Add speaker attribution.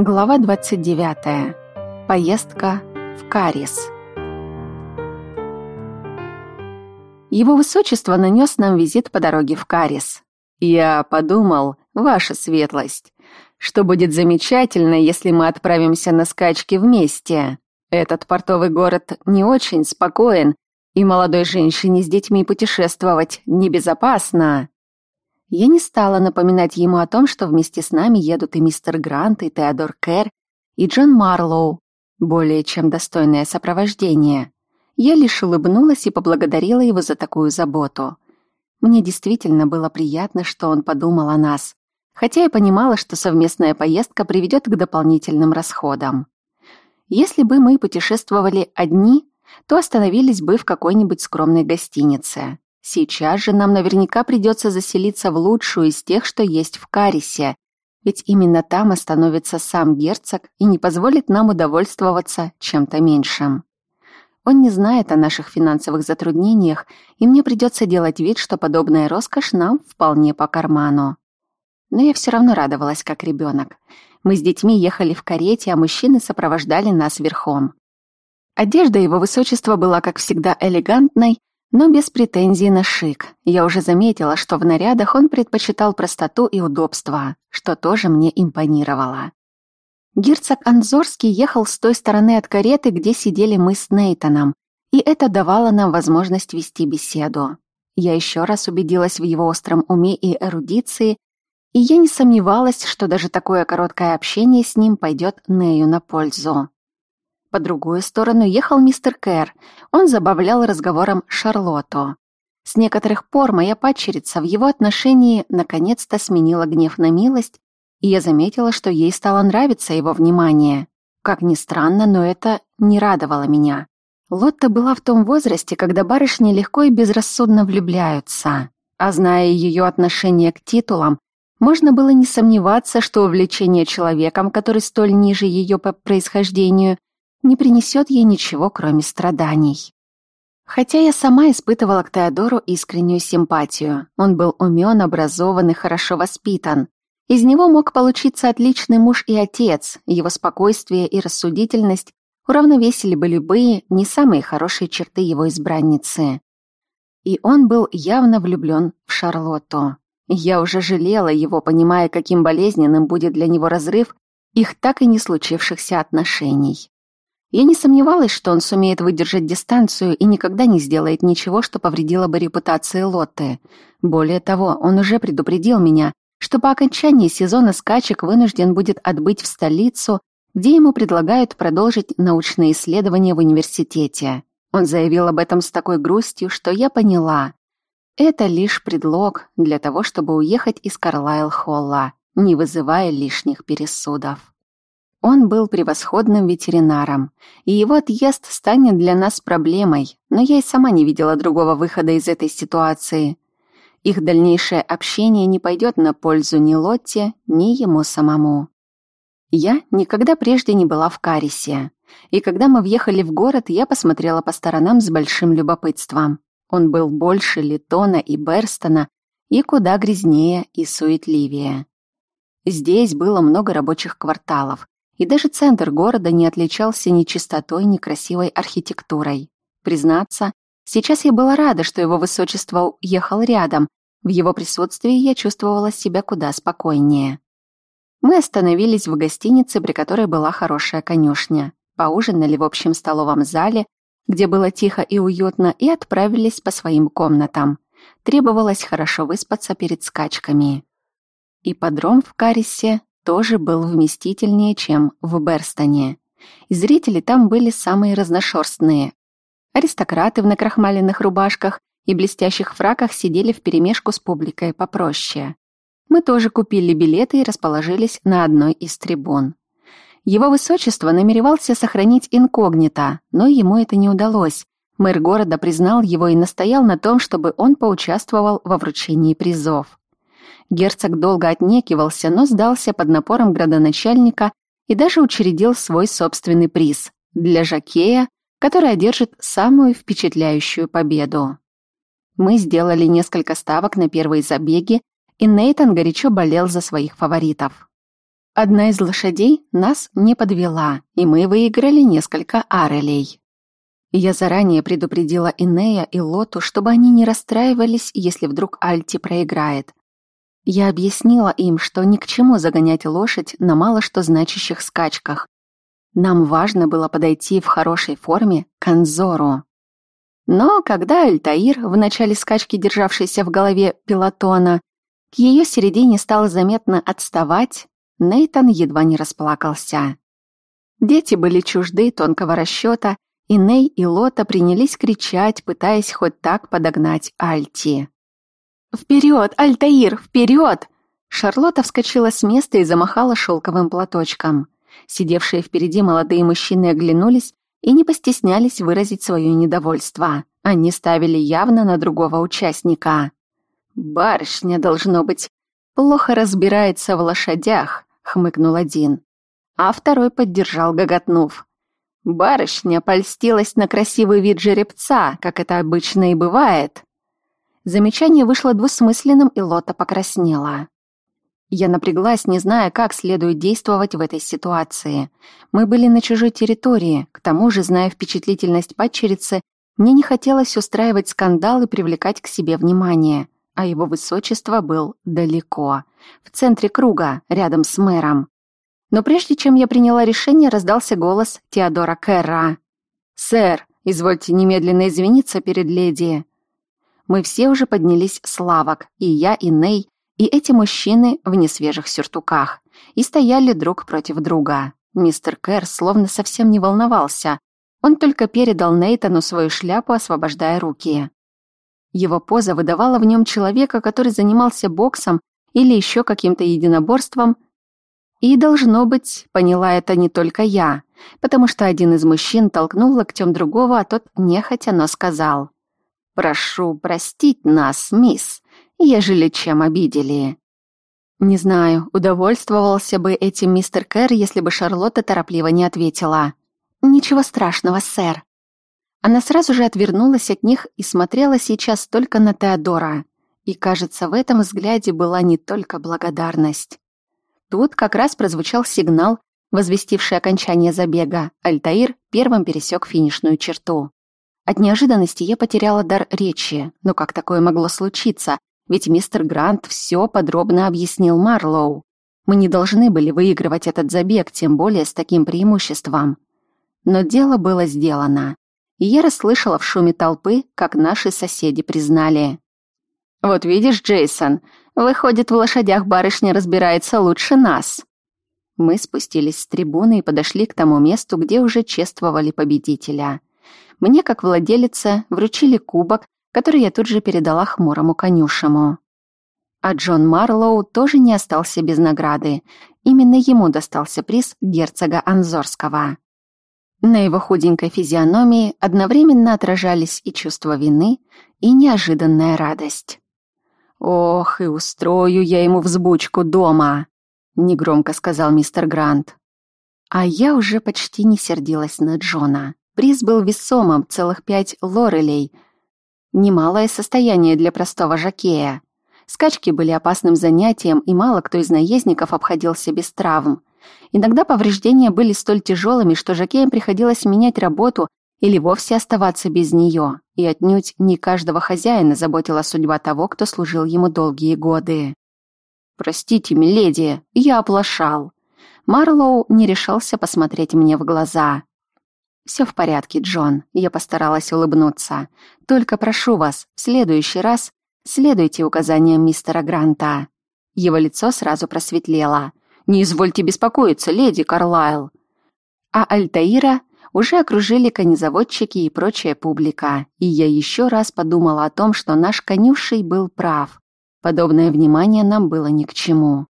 Speaker 1: Глава 29. Поездка в Карис. Его высочество нанес нам визит по дороге в Карис. Я подумал, ваша светлость, что будет замечательно, если мы отправимся на скачки вместе. Этот портовый город не очень спокоен, и молодой женщине с детьми путешествовать небезопасно. Я не стала напоминать ему о том, что вместе с нами едут и мистер Грант, и Теодор Кэр, и Джон Марлоу, более чем достойное сопровождение. Я лишь улыбнулась и поблагодарила его за такую заботу. Мне действительно было приятно, что он подумал о нас, хотя я понимала, что совместная поездка приведет к дополнительным расходам. Если бы мы путешествовали одни, то остановились бы в какой-нибудь скромной гостинице. Сейчас же нам наверняка придется заселиться в лучшую из тех, что есть в Карисе, ведь именно там остановится сам герцог и не позволит нам удовольствоваться чем-то меньшим. Он не знает о наших финансовых затруднениях, и мне придется делать вид, что подобная роскошь нам вполне по карману. Но я все равно радовалась, как ребенок. Мы с детьми ехали в карете, а мужчины сопровождали нас верхом. Одежда его высочества была, как всегда, элегантной, но без претензий на шик. Я уже заметила, что в нарядах он предпочитал простоту и удобство, что тоже мне импонировало. Герцог Анзорский ехал с той стороны от кареты, где сидели мы с Нейтаном, и это давало нам возможность вести беседу. Я еще раз убедилась в его остром уме и эрудиции, и я не сомневалась, что даже такое короткое общение с ним пойдет Нею на пользу. По другую сторону ехал мистер Кэр. Он забавлял разговором Шарлотту. С некоторых пор моя падчерица в его отношении наконец-то сменила гнев на милость, и я заметила, что ей стало нравиться его внимание. Как ни странно, но это не радовало меня. Лотта была в том возрасте, когда барышни легко и безрассудно влюбляются. А зная ее отношение к титулам, можно было не сомневаться, что увлечение человеком, который столь ниже ее по происхождению, не принесет ей ничего, кроме страданий. Хотя я сама испытывала к Теодору искреннюю симпатию. Он был умен, образован и хорошо воспитан. Из него мог получиться отличный муж и отец, его спокойствие и рассудительность уравновесили бы любые, не самые хорошие черты его избранницы. И он был явно влюблен в Шарлотту. Я уже жалела его, понимая, каким болезненным будет для него разрыв их так и не случившихся отношений. Я не сомневалась, что он сумеет выдержать дистанцию и никогда не сделает ничего, что повредило бы репутации Лотты. Более того, он уже предупредил меня, что по окончании сезона скачек вынужден будет отбыть в столицу, где ему предлагают продолжить научные исследования в университете. Он заявил об этом с такой грустью, что я поняла. Это лишь предлог для того, чтобы уехать из Карлайл-Холла, не вызывая лишних пересудов. Он был превосходным ветеринаром, и его отъезд станет для нас проблемой, но я и сама не видела другого выхода из этой ситуации. Их дальнейшее общение не пойдет на пользу ни Лотте, ни ему самому. Я никогда прежде не была в Карисе, и когда мы въехали в город, я посмотрела по сторонам с большим любопытством. Он был больше Литона и Берстона и куда грязнее и суетливее. Здесь было много рабочих кварталов, и даже центр города не отличался ни чистотой, ни красивой архитектурой. Признаться, сейчас я была рада, что его высочество ехал рядом. В его присутствии я чувствовала себя куда спокойнее. Мы остановились в гостинице, при которой была хорошая конюшня. Поужинали в общем столовом зале, где было тихо и уютно, и отправились по своим комнатам. Требовалось хорошо выспаться перед скачками. Ипподром в Карисе тоже был вместительнее, чем в Берстоне. И зрители там были самые разношерстные. Аристократы в накрахмаленных рубашках и блестящих фраках сидели вперемешку с публикой попроще. Мы тоже купили билеты и расположились на одной из трибун. Его высочество намеревался сохранить инкогнито, но ему это не удалось. Мэр города признал его и настоял на том, чтобы он поучаствовал во вручении призов. Герцог долго отнекивался, но сдался под напором градоначальника и даже учредил свой собственный приз для Жакея, который одержит самую впечатляющую победу. Мы сделали несколько ставок на первые забеги, и Нейтан горячо болел за своих фаворитов. Одна из лошадей нас не подвела, и мы выиграли несколько арелей. Я заранее предупредила Инея и Лоту, чтобы они не расстраивались, если вдруг Альти проиграет. Я объяснила им, что ни к чему загонять лошадь на мало что значащих скачках. Нам важно было подойти в хорошей форме к Анзору. Но когда Альтаир, в начале скачки державшийся в голове пилотона, к ее середине стал заметно отставать, Нейтан едва не расплакался. Дети были чужды тонкого расчета, и Ней и Лота принялись кричать, пытаясь хоть так подогнать Альти. «Вперед, Альтаир, вперед!» Шарлотта вскочила с места и замахала шелковым платочком. Сидевшие впереди молодые мужчины оглянулись и не постеснялись выразить свое недовольство. Они ставили явно на другого участника. «Барышня, должно быть, плохо разбирается в лошадях», — хмыкнул один. А второй поддержал, гоготнув. Барышня польстилась на красивый вид жеребца, как это обычно и бывает. Замечание вышло двусмысленным, и Лота покраснела. Я напряглась, не зная, как следует действовать в этой ситуации. Мы были на чужой территории, к тому же, зная впечатлительность падчерицы, мне не хотелось устраивать скандал и привлекать к себе внимание, а его высочество был далеко, в центре круга, рядом с мэром. Но прежде чем я приняла решение, раздался голос Теодора Кэрра. «Сэр, извольте немедленно извиниться перед леди». Мы все уже поднялись с лавок, и я, и Ней, и эти мужчины в несвежих сюртуках, и стояли друг против друга. Мистер Кэр словно совсем не волновался. Он только передал Нейтану свою шляпу, освобождая руки. Его поза выдавала в нем человека, который занимался боксом или еще каким-то единоборством – и, должно быть, поняла это не только я, потому что один из мужчин толкнул локтем другого, а тот нехотя, но сказал. «Прошу простить нас, мисс, ежели чем обидели». Не знаю, удовольствовался бы этим мистер Кэр, если бы Шарлотта торопливо не ответила. «Ничего страшного, сэр». Она сразу же отвернулась от них и смотрела сейчас только на Теодора. И, кажется, в этом взгляде была не только благодарность. Тут как раз прозвучал сигнал, возвестивший окончание забега. Альтаир первым пересек финишную черту. От неожиданности я потеряла дар речи, но как такое могло случиться? Ведь мистер Грант все подробно объяснил Марлоу. Мы не должны были выигрывать этот забег, тем более с таким преимуществом. Но дело было сделано. И я расслышала в шуме толпы, как наши соседи признали. «Вот видишь, Джейсон, Выходит, в лошадях барышня разбирается лучше нас. Мы спустились с трибуны и подошли к тому месту, где уже чествовали победителя. Мне, как владелица, вручили кубок, который я тут же передала хмурому конюшему. А Джон Марлоу тоже не остался без награды. Именно ему достался приз герцога Анзорского. На его худенькой физиономии одновременно отражались и чувство вины, и неожиданная радость. «Ох, и устрою я ему взбучку дома», — негромко сказал мистер Грант. А я уже почти не сердилась на Джона. Приз был весомым, целых пять лорелей. Немалое состояние для простого жакея. Скачки были опасным занятием, и мало кто из наездников обходился без травм. Иногда повреждения были столь тяжелыми, что жакеям приходилось менять работу или вовсе оставаться без нее, и отнюдь не каждого хозяина заботила судьба того, кто служил ему долгие годы. «Простите, миледи, я оплошал». Марлоу не решался посмотреть мне в глаза. «Все в порядке, Джон», — я постаралась улыбнуться. «Только прошу вас, в следующий раз следуйте указаниям мистера Гранта». Его лицо сразу просветлело. «Не извольте беспокоиться, леди Карлайл». А Альтаира уже окружили конезаводчики и прочая публика, и я еще раз подумала о том, что наш конюшей был прав. Подобное внимание нам было ни к чему.